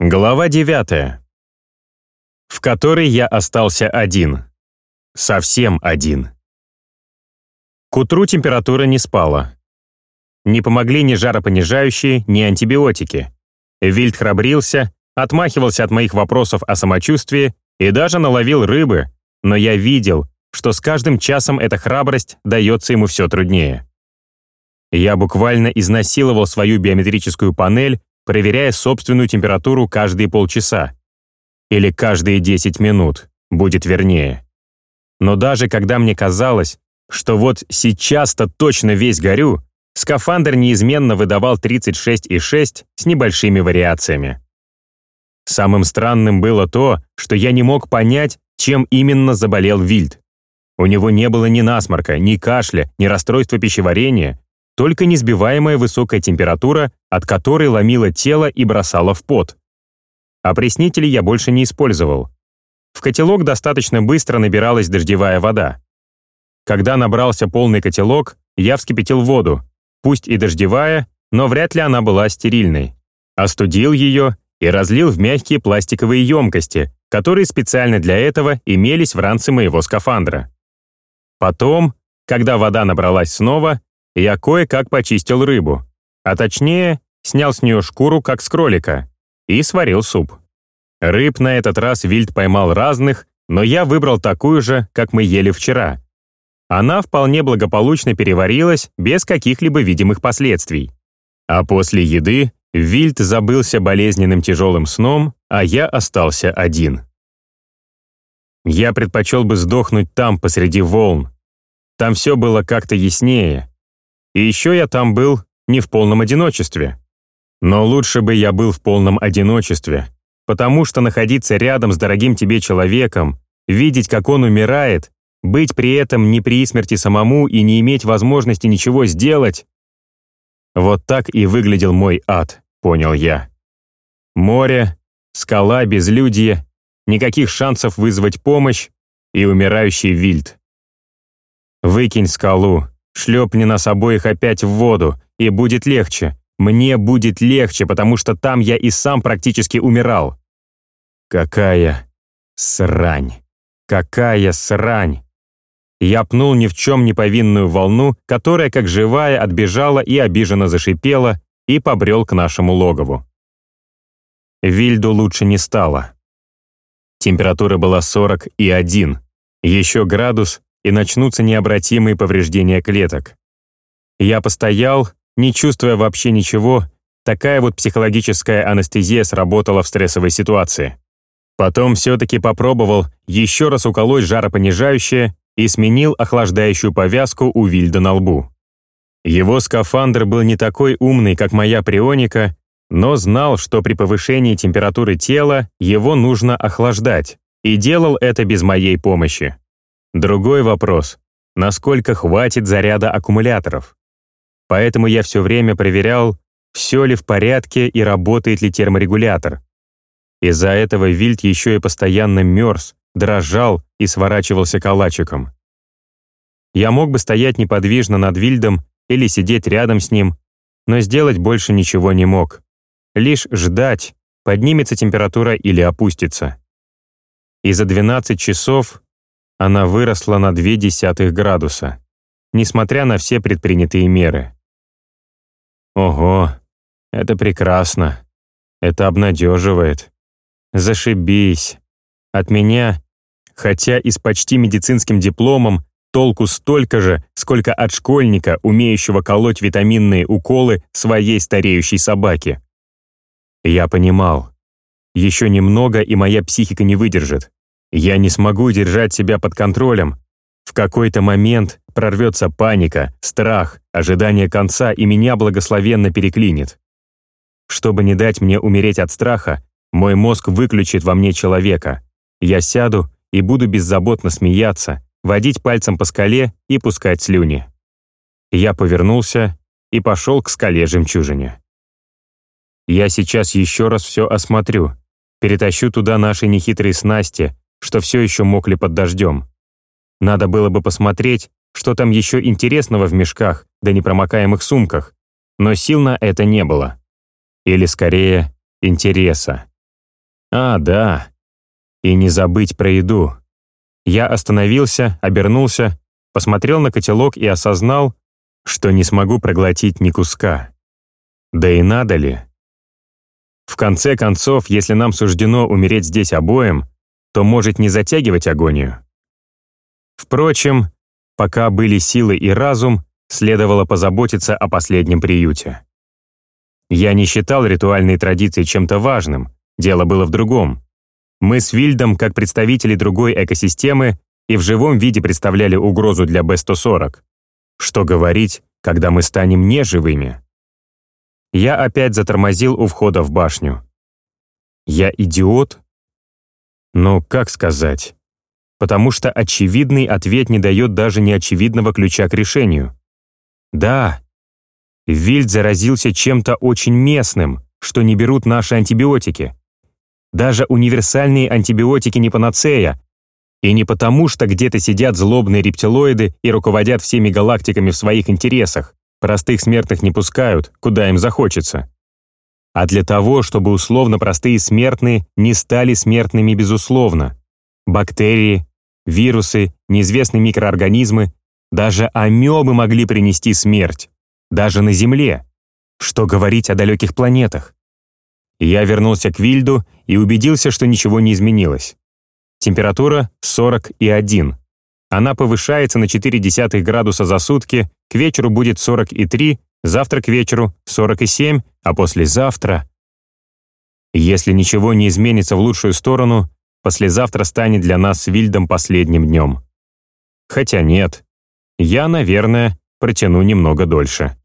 Глава 9. В которой я остался один. Совсем один. К утру температура не спала. Не помогли ни жаропонижающие, ни антибиотики. Вильд храбрился, отмахивался от моих вопросов о самочувствии и даже наловил рыбы, но я видел, что с каждым часом эта храбрость дается ему все труднее. Я буквально изнасиловал свою биометрическую панель, проверяя собственную температуру каждые полчаса. Или каждые 10 минут, будет вернее. Но даже когда мне казалось, что вот сейчас-то точно весь горю, скафандр неизменно выдавал 36,6 с небольшими вариациями. Самым странным было то, что я не мог понять, чем именно заболел Вильд. У него не было ни насморка, ни кашля, ни расстройства пищеварения, только несбиваемая высокая температура, от которой ломило тело и бросало в пот. Опреснители я больше не использовал. В котелок достаточно быстро набиралась дождевая вода. Когда набрался полный котелок, я вскипятил воду, пусть и дождевая, но вряд ли она была стерильной. Остудил ее и разлил в мягкие пластиковые емкости, которые специально для этого имелись в ранце моего скафандра. Потом, когда вода набралась снова, я кое-как почистил рыбу, а точнее, снял с нее шкуру, как с кролика, и сварил суп. Рыб на этот раз Вильд поймал разных, но я выбрал такую же, как мы ели вчера. Она вполне благополучно переварилась без каких-либо видимых последствий. А после еды Вильд забылся болезненным тяжелым сном, а я остался один. Я предпочел бы сдохнуть там, посреди волн. Там все было как-то яснее, и еще я там был не в полном одиночестве. Но лучше бы я был в полном одиночестве, потому что находиться рядом с дорогим тебе человеком, видеть, как он умирает, быть при этом не при смерти самому и не иметь возможности ничего сделать. Вот так и выглядел мой ад, понял я. Море, скала, безлюдье, никаких шансов вызвать помощь и умирающий вильд. Выкинь скалу, Шлепни нас обоих опять в воду, и будет легче. Мне будет легче, потому что там я и сам практически умирал. Какая срань. Какая срань. Я пнул ни в чем не повинную волну, которая, как живая, отбежала и обиженно зашипела, и побрел к нашему логову. Вильду лучше не стало. Температура была 40 и 1. Еще градус, и начнутся необратимые повреждения клеток. Я постоял, не чувствуя вообще ничего, такая вот психологическая анестезия сработала в стрессовой ситуации. Потом все-таки попробовал еще раз уколоть жаропонижающее и сменил охлаждающую повязку у Вильда на лбу. Его скафандр был не такой умный, как моя прионика, но знал, что при повышении температуры тела его нужно охлаждать, и делал это без моей помощи. Другой вопрос — насколько хватит заряда аккумуляторов. Поэтому я все время проверял, все ли в порядке и работает ли терморегулятор. Из-за этого Вильд еще и постоянно мерз, дрожал и сворачивался калачиком. Я мог бы стоять неподвижно над Вильдом или сидеть рядом с ним, но сделать больше ничего не мог. Лишь ждать, поднимется температура или опустится. И за 12 часов она выросла на 0,2 градуса, несмотря на все предпринятые меры. Ого, это прекрасно. Это обнадеживает. Зашибись. От меня, хотя и с почти медицинским дипломом, толку столько же, сколько от школьника, умеющего колоть витаминные уколы своей стареющей собаке. Я понимал. Еще немного, и моя психика не выдержит. Я не смогу держать себя под контролем. В какой-то момент прорвется паника, страх, ожидание конца, и меня благословенно переклинит. Чтобы не дать мне умереть от страха, мой мозг выключит во мне человека. Я сяду и буду беззаботно смеяться, водить пальцем по скале и пускать слюни. Я повернулся и пошел к скале жемчужине. Я сейчас еще раз все осмотрю, перетащу туда наши нехитрые снасти, что все еще мокли под дождем. Надо было бы посмотреть, что там еще интересного в мешках да непромокаемых сумках, но сил на это не было. Или скорее, интереса. А, да. И не забыть про еду. Я остановился, обернулся, посмотрел на котелок и осознал, что не смогу проглотить ни куска. Да и надо ли? В конце концов, если нам суждено умереть здесь обоим, то может не затягивать агонию. Впрочем, пока были силы и разум, следовало позаботиться о последнем приюте. Я не считал ритуальные традиции чем-то важным, дело было в другом. Мы с Вильдом, как представители другой экосистемы, и в живом виде представляли угрозу для Б-140. Что говорить, когда мы станем неживыми? Я опять затормозил у входа в башню. Я идиот? Ну, как сказать? Потому что очевидный ответ не дает даже неочевидного ключа к решению. Да, Вильд заразился чем-то очень местным, что не берут наши антибиотики. Даже универсальные антибиотики не панацея. И не потому, что где-то сидят злобные рептилоиды и руководят всеми галактиками в своих интересах. Простых смертных не пускают, куда им захочется. А для того, чтобы условно простые смертные не стали смертными безусловно. Бактерии, вирусы, неизвестные микроорганизмы, даже амебы могли принести смерть. Даже на Земле. Что говорить о далеких планетах? Я вернулся к Вильду и убедился, что ничего не изменилось. Температура 41. Она повышается на 0,4 градуса за сутки, к вечеру будет 43, завтра к вечеру 47, а послезавтра... Если ничего не изменится в лучшую сторону, послезавтра станет для нас с Вильдом последним днем. Хотя нет, я, наверное, протяну немного дольше.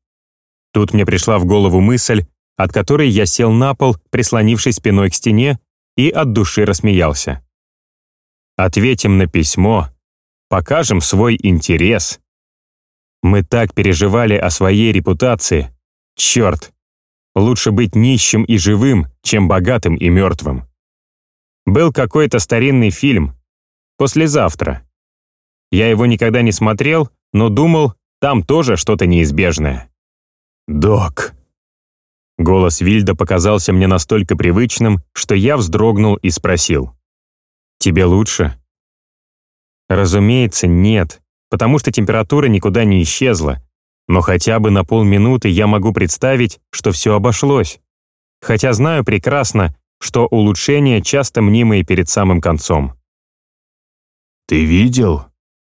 Тут мне пришла в голову мысль, от которой я сел на пол, прислонившись спиной к стене, и от души рассмеялся. Ответим на письмо, покажем свой интерес. Мы так переживали о своей репутации. Черт, лучше быть нищим и живым, чем богатым и мертвым. Был какой-то старинный фильм «Послезавтра». Я его никогда не смотрел, но думал, там тоже что-то неизбежное. «Док». Голос Вильда показался мне настолько привычным, что я вздрогнул и спросил. «Тебе лучше?» Разумеется, нет, потому что температура никуда не исчезла, но хотя бы на полминуты я могу представить, что все обошлось. Хотя знаю прекрасно, что улучшения часто мнимые перед самым концом. «Ты видел?»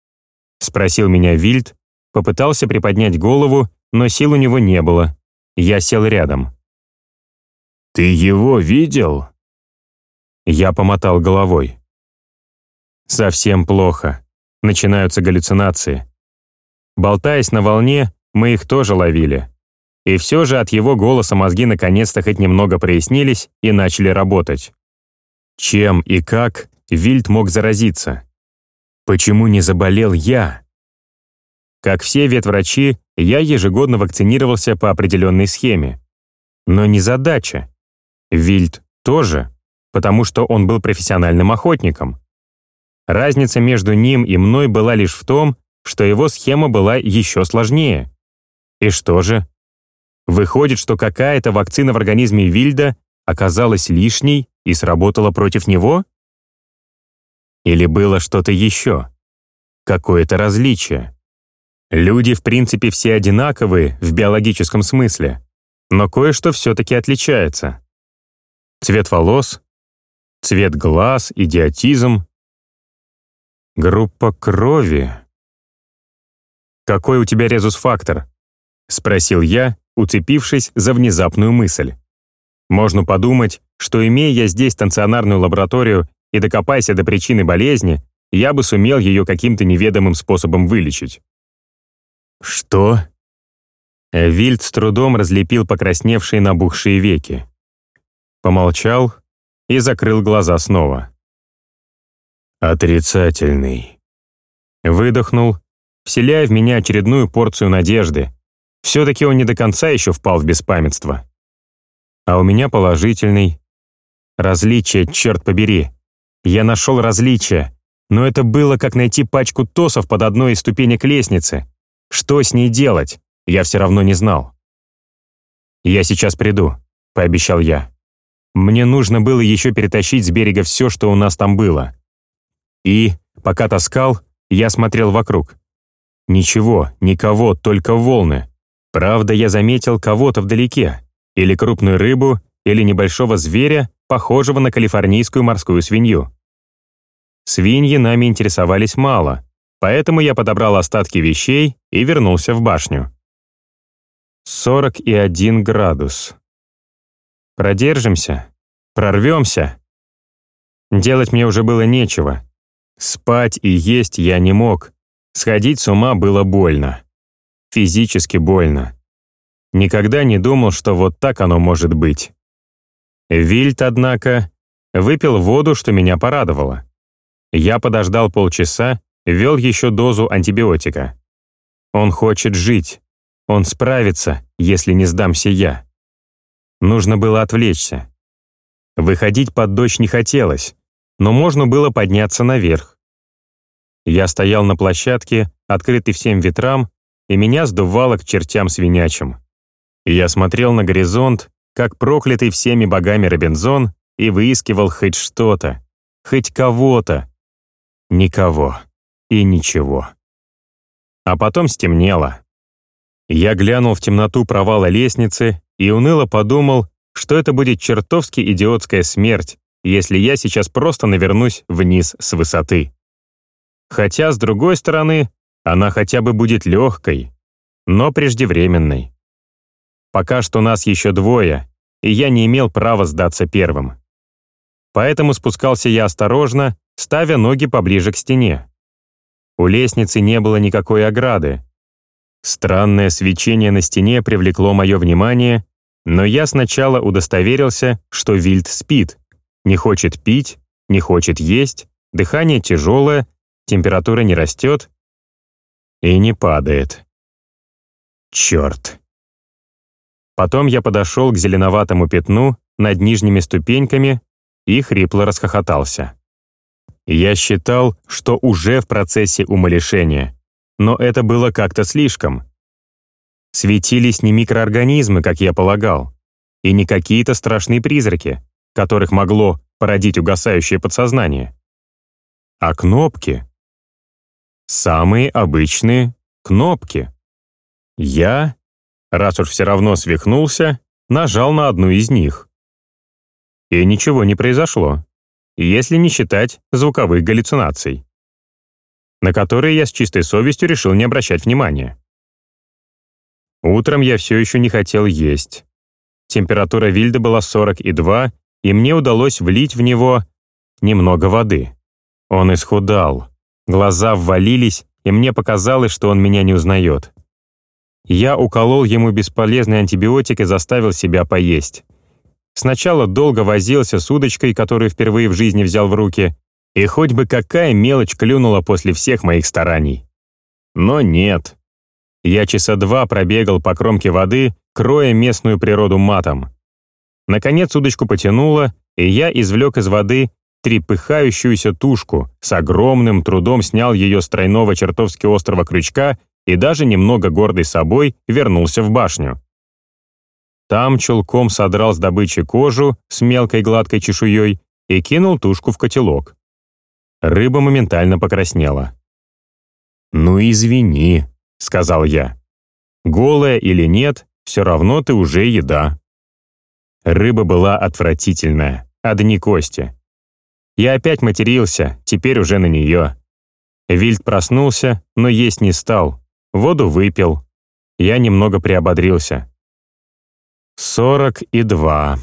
— спросил меня Вильд, попытался приподнять голову но сил у него не было. Я сел рядом. «Ты его видел?» Я помотал головой. Совсем плохо. Начинаются галлюцинации. Болтаясь на волне, мы их тоже ловили. И все же от его голоса мозги наконец-то хоть немного прояснились и начали работать. Чем и как Вильд мог заразиться? Почему не заболел я? Как все ветврачи, я ежегодно вакцинировался по определенной схеме. Но не задача. Вильд тоже, потому что он был профессиональным охотником. Разница между ним и мной была лишь в том, что его схема была еще сложнее. И что же? Выходит, что какая-то вакцина в организме Вильда оказалась лишней и сработала против него? Или было что-то еще? Какое-то различие? Люди, в принципе, все одинаковые в биологическом смысле, но кое-что все-таки отличается. Цвет волос, цвет глаз, идиотизм, группа крови. «Какой у тебя резус-фактор?» — спросил я, уцепившись за внезапную мысль. Можно подумать, что имея я здесь станционарную лабораторию и докопайся до причины болезни, я бы сумел ее каким-то неведомым способом вылечить. «Что?» Вильд с трудом разлепил покрасневшие набухшие веки. Помолчал и закрыл глаза снова. «Отрицательный». Выдохнул, вселяя в меня очередную порцию надежды. Все-таки он не до конца еще впал в беспамятство. А у меня положительный. Различие, черт побери. Я нашел различие, но это было как найти пачку тосов под одной из ступенек лестницы. Что с ней делать, я все равно не знал. «Я сейчас приду», — пообещал я. Мне нужно было еще перетащить с берега все, что у нас там было. И, пока таскал, я смотрел вокруг. Ничего, никого, только волны. Правда, я заметил кого-то вдалеке. Или крупную рыбу, или небольшого зверя, похожего на калифорнийскую морскую свинью. Свиньи нами интересовались мало, поэтому я подобрал остатки вещей и вернулся в башню. 41 градус. Продержимся? Прорвемся? Делать мне уже было нечего. Спать и есть я не мог. Сходить с ума было больно. Физически больно. Никогда не думал, что вот так оно может быть. Вильд, однако, выпил воду, что меня порадовало. Я подождал полчаса, ввел еще дозу антибиотика. Он хочет жить. Он справится, если не сдамся я. Нужно было отвлечься. Выходить под дождь не хотелось, но можно было подняться наверх. Я стоял на площадке, открытый всем ветрам, и меня сдувало к чертям свинячим. Я смотрел на горизонт, как проклятый всеми богами Робинзон, и выискивал хоть что-то, хоть кого-то. Никого и ничего. А потом стемнело. Я глянул в темноту провала лестницы и уныло подумал, что это будет чертовски идиотская смерть, если я сейчас просто навернусь вниз с высоты. Хотя, с другой стороны, она хотя бы будет легкой, но преждевременной. Пока что нас еще двое, и я не имел права сдаться первым. Поэтому спускался я осторожно, ставя ноги поближе к стене. У лестницы не было никакой ограды. Странное свечение на стене привлекло мое внимание, но я сначала удостоверился, что Вильд спит, не хочет пить, не хочет есть, дыхание тяжелое, температура не растет и не падает. Черт. Потом я подошел к зеленоватому пятну над нижними ступеньками и хрипло расхохотался. Я считал, что уже в процессе умалишения, но это было как-то слишком. Светились не микроорганизмы, как я полагал, и не какие-то страшные призраки, которых могло породить угасающее подсознание, а кнопки. Самые обычные кнопки. Я раз уж все равно свихнулся, нажал на одну из них. И ничего не произошло, если не считать звуковых галлюцинаций, на которые я с чистой совестью решил не обращать внимания. Утром я все еще не хотел есть. Температура Вильда была 42, и мне удалось влить в него немного воды. Он исхудал, глаза ввалились, и мне показалось, что он меня не узнает. Я уколол ему бесполезный антибиотик и заставил себя поесть. Сначала долго возился с удочкой, которую впервые в жизни взял в руки, и хоть бы какая мелочь клюнула после всех моих стараний. Но нет. Я часа два пробегал по кромке воды, кроя местную природу матом. Наконец удочку потянуло, и я извлек из воды трепыхающуюся тушку, с огромным трудом снял ее с тройного чертовски острого крючка и даже немного гордый собой вернулся в башню. Там чулком содрал с добычи кожу с мелкой гладкой чешуей и кинул тушку в котелок. Рыба моментально покраснела. «Ну извини», — сказал я. «Голая или нет, все равно ты уже еда». Рыба была отвратительная, одни кости. Я опять матерился, теперь уже на нее. Вильд проснулся, но есть не стал, Воду выпил. Я немного приободрился. Сорок и два.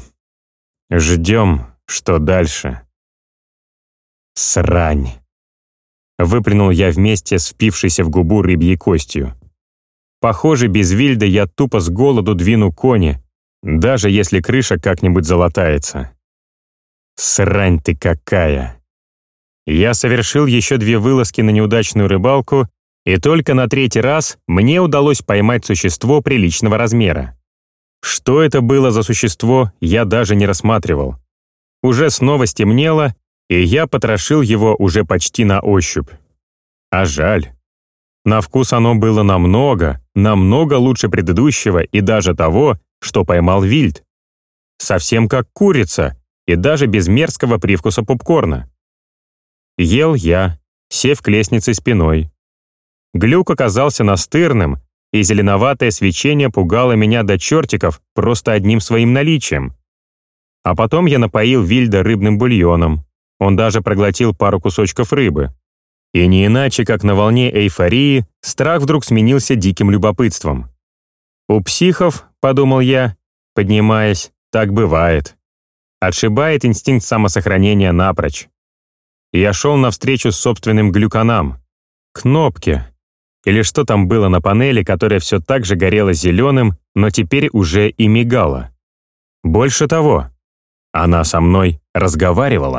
Ждем, что дальше. Срань. Выплюнул я вместе с впившейся в губу рыбьей костью. Похоже, без Вильда я тупо с голоду двину кони, даже если крыша как-нибудь залатается. Срань ты какая! Я совершил еще две вылазки на неудачную рыбалку и только на третий раз мне удалось поймать существо приличного размера. Что это было за существо, я даже не рассматривал. Уже снова стемнело, и я потрошил его уже почти на ощупь. А жаль. На вкус оно было намного, намного лучше предыдущего и даже того, что поймал Вильд. Совсем как курица, и даже без мерзкого привкуса попкорна. Ел я, сев к лестнице спиной. Глюк оказался настырным, и зеленоватое свечение пугало меня до чертиков просто одним своим наличием. А потом я напоил Вильда рыбным бульоном. Он даже проглотил пару кусочков рыбы. И не иначе, как на волне эйфории, страх вдруг сменился диким любопытством. «У психов, — подумал я, поднимаясь, — так бывает. Отшибает инстинкт самосохранения напрочь. Я шел навстречу с собственным глюканам. Кнопки. Или что там было на панели, которая все так же горела зеленым, но теперь уже и мигала. Больше того, она со мной разговаривала.